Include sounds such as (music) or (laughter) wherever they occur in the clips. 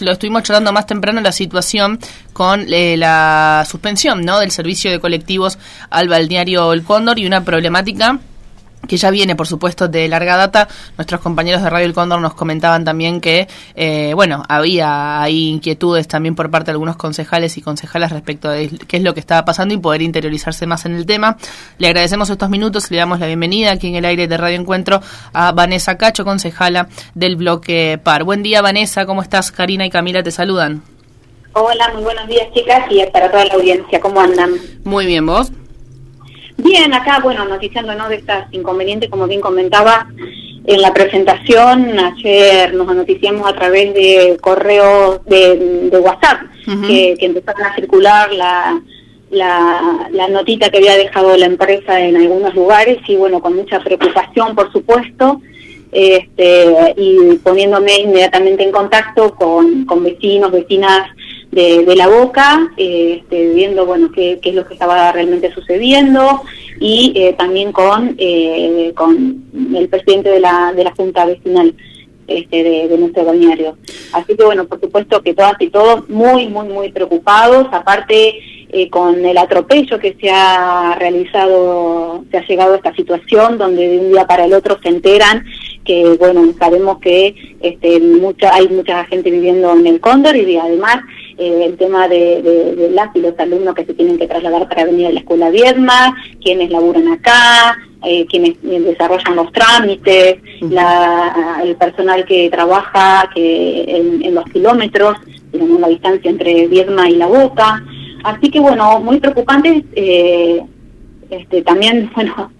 Lo estuvimos charlando más temprano la situación con eh, la suspensión ¿no? del servicio de colectivos al balneario El Cóndor y una problemática que ya viene, por supuesto, de larga data. Nuestros compañeros de Radio El Cóndor nos comentaban también que, eh, bueno, había ahí inquietudes también por parte de algunos concejales y concejalas respecto de qué es lo que estaba pasando y poder interiorizarse más en el tema. Le agradecemos estos minutos, le damos la bienvenida aquí en el aire de Radio Encuentro a Vanessa Cacho, concejala del bloque PAR. Buen día, Vanessa, ¿cómo estás? Karina y Camila te saludan. Hola, muy buenos días, chicas, y para toda la audiencia, ¿cómo andan? Muy bien, ¿vos? Bien, acá, bueno, noticiando de estas inconvenientes, como bien comentaba en la presentación, ayer nos noticiamos a través de correos de, WhatsApp que, empezaron a circular la, la, notita que había dejado la empresa en algunos lugares y bueno, con mucha preocupación, por supuesto, este, y poniéndome inmediatamente en contacto con, con vecinos, vecinas de, la boca, este, viendo bueno qué, qué, es lo que estaba realmente sucediendo y eh, también con, eh, con el presidente de la, de la Junta Vecinal este, de, nuestro balneario. Así que bueno, por supuesto que todas y todos muy, muy, muy preocupados, aparte con el atropello que se ha realizado, se ha llegado a esta situación donde de un día para el otro se enteran que bueno sabemos que este mucha hay mucha gente viviendo en el Cóndor y además eh, el tema de, de, las y los alumnos que se tienen que trasladar para venir a la escuela Viedma, quienes laburan acá, eh, quienes desarrollan los trámites, la, el personal que trabaja que en, los kilómetros, digamos, la distancia entre Viedma y La Boca. Así que, bueno, muy preocupante. Eh, este, también, (laughs) bueno,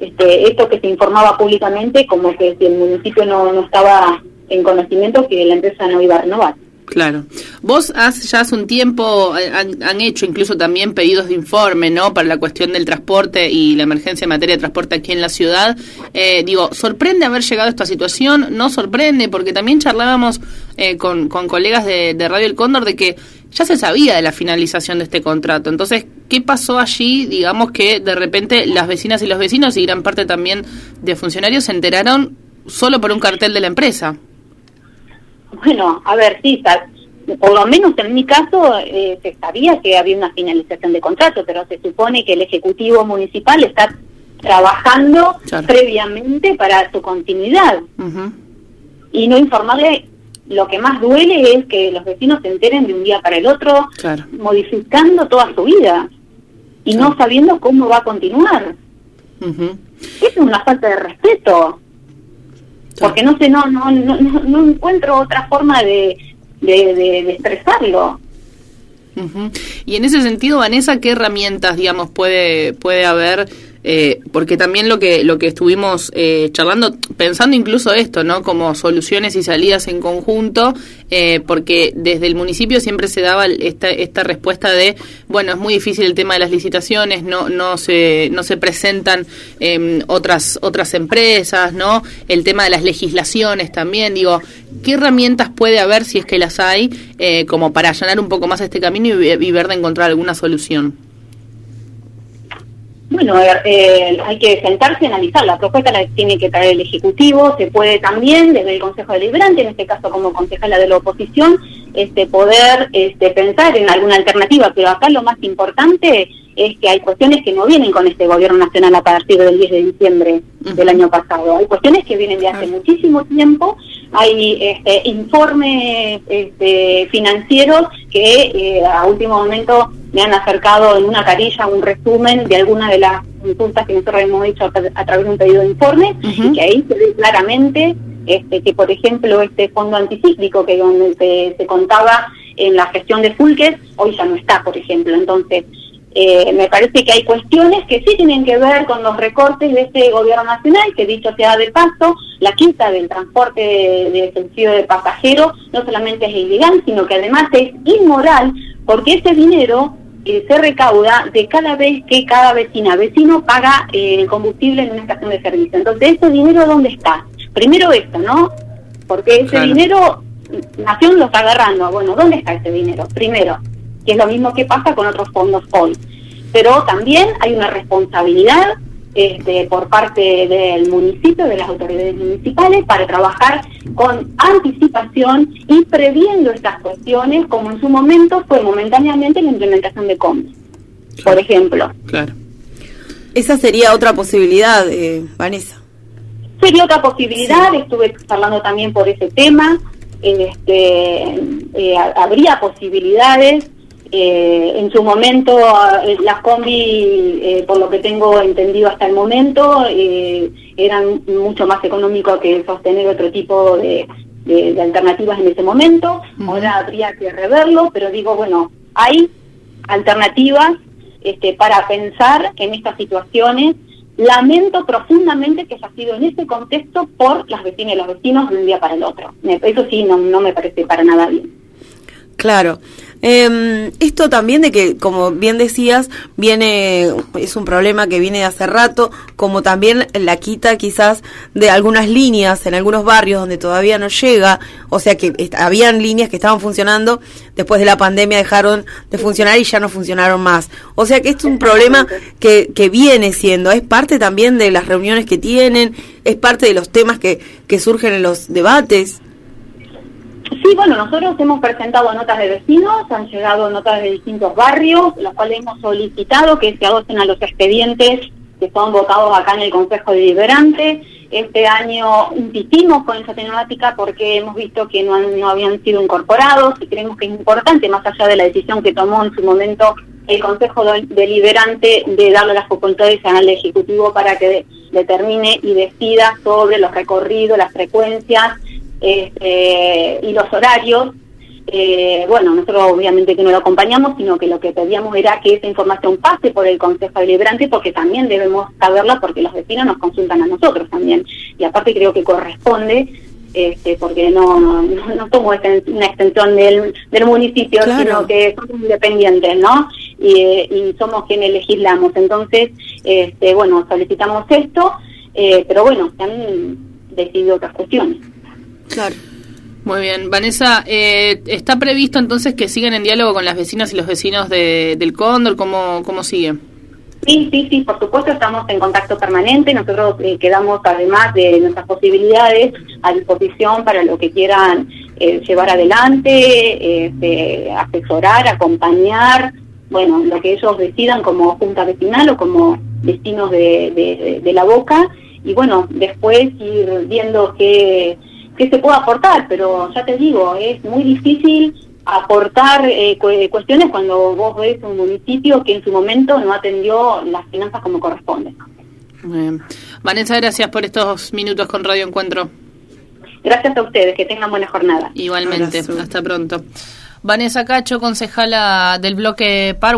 este, esto que se informaba públicamente, como que si el municipio no, no estaba en conocimiento que la empresa no iba a renovar. Claro. Vos has, ya hace un tiempo eh, han, hecho incluso también pedidos de informe, ¿no? Para la cuestión del transporte y la emergencia en materia de transporte aquí en la ciudad. Eh, digo, ¿sorprende haber llegado a esta situación? No sorprende, porque también charlábamos eh, con, con, colegas de, de, Radio El Cóndor de que ya se sabía de la finalización de este contrato. Entonces, ¿qué pasó allí? Digamos que de repente las vecinas y los vecinos y gran parte también de funcionarios se enteraron solo por un cartel de la empresa. Bueno, a ver, sí, por lo menos en mi caso eh, se sabía que había una finalización de contrato, pero se supone que el Ejecutivo Municipal está trabajando previamente para su continuidad. Y no informarle, lo que más duele es que los vecinos se enteren de un día para el otro, modificando toda su vida y no sabiendo cómo va a continuar. Es una falta de respeto porque no sé, no, no, no, no encuentro otra forma de, de, expresarlo. Y en ese sentido, Vanessa, ¿qué herramientas, digamos, puede, puede haber eh, porque también lo que lo que estuvimos eh, charlando, pensando incluso esto, ¿no? Como soluciones y salidas en conjunto, eh, porque desde el municipio siempre se daba esta, esta respuesta de, bueno, es muy difícil el tema de las licitaciones, no no se no se presentan em, otras otras empresas, ¿no? El tema de las legislaciones también, digo, ¿qué herramientas puede haber si es que las hay como para allanar un poco más este camino y ver de encontrar alguna solución? Bueno, eh, hay que sentarse y analizar. La propuesta la tiene que traer el Ejecutivo. Se puede también, desde el Consejo Deliberante, en este caso como concejala de la oposición, este, poder este, pensar en alguna alternativa. Pero acá lo más importante es que hay cuestiones que no vienen con este gobierno nacional a partir del 10 de diciembre del año pasado. Hay cuestiones que vienen de hace muchísimo tiempo. Hay este, informes este, financieros que eh, a último momento me han acercado en una carilla un resumen de algunas de las consultas que nosotros hemos hecho a, través de un pedido de informe, y que ahí se ve claramente este, que, por ejemplo, este fondo anticíclico que donde se, contaba en la gestión de Fulques, hoy ya no está, por ejemplo. Entonces, eh, me parece que hay cuestiones que sí tienen que ver con los recortes de este gobierno nacional, que dicho sea de paso, la quinta del transporte de, de sentido de pasajeros no solamente es ilegal, sino que además es inmoral, porque ese dinero se recauda de cada vez que cada vecina, vecino paga eh, el combustible en una estación de servicio. Entonces, ¿ese dinero dónde está? Primero esto, ¿no? Porque ese dinero, Nación lo está agarrando. Bueno, ¿dónde está ese dinero? Primero, que es lo mismo que pasa con otros fondos hoy. Pero también hay una responsabilidad este, por parte del municipio, de las autoridades municipales, para trabajar con anticipación y previendo estas cuestiones, como en su momento fue momentáneamente la implementación de COMS, por ejemplo. Claro. Esa sería otra posibilidad, eh, Vanessa. Sería otra posibilidad, estuve hablando también por ese tema, este, eh, habría posibilidades eh, en su momento, eh, las combi, eh, por lo que tengo entendido hasta el momento, eran mucho más económicos que sostener otro tipo de, alternativas en ese momento. Ahora habría que reverlo, pero digo, bueno, hay alternativas este, para pensar en estas situaciones. Lamento profundamente que haya sido en ese contexto por las vecinas y los vecinos de un día para el otro. Eso sí, no, no me parece para nada bien. Claro. Eh, esto también de que, como bien decías, viene, es un problema que viene de hace rato, como también la quita quizás de algunas líneas en algunos barrios donde todavía no llega, o sea que habían líneas que estaban funcionando, después de la pandemia dejaron de funcionar y ya no funcionaron más. O sea que esto es un problema que, que viene siendo, es parte también de las reuniones que tienen, es parte de los temas que, que surgen en los debates. Sí, bueno, nosotros hemos presentado notas de vecinos, han llegado notas de distintos barrios, los cuales hemos solicitado que se adopten a los expedientes que son votados acá en el Consejo Deliberante. Este año insistimos con esa temática porque hemos visto que no, no habían sido incorporados y creemos que es importante, más allá de la decisión que tomó en su momento el Consejo Deliberante de darle las facultades al Ejecutivo para que determine y decida sobre los recorridos, las frecuencias este, y los horarios, eh, bueno, nosotros obviamente que no lo acompañamos, sino que lo que pedíamos era que esa información pase por el Consejo Deliberante, porque también debemos saberla, porque los vecinos nos consultan a nosotros también. Y aparte creo que corresponde, este, porque no, no, no somos una extensión del, del municipio, sino que somos independientes, ¿no? Y, y, somos quienes legislamos. Entonces, este, bueno, solicitamos esto, eh, pero bueno, se han decidido otras cuestiones. Claro. Muy bien. Vanessa, eh, ¿está previsto entonces que sigan en diálogo con las vecinas y los vecinos de, del Cóndor? ¿Cómo, ¿Cómo sigue? Sí, sí, sí, por supuesto estamos en contacto permanente. Nosotros eh, quedamos, además de nuestras posibilidades, a disposición para lo que quieran eh, llevar adelante, este, asesorar, acompañar, bueno, lo que ellos decidan como junta vecinal o como vecinos de, de, de la Boca. Y bueno, después ir viendo qué que se puede aportar, pero ya te digo, es muy difícil aportar eh, cuestiones cuando vos ves un municipio que en su momento no atendió las finanzas como corresponde. Vanessa, gracias por estos minutos con Radio Encuentro. Gracias a ustedes, que tengan buena jornada. Igualmente, hasta pronto. Vanessa Cacho, concejala del bloque Par.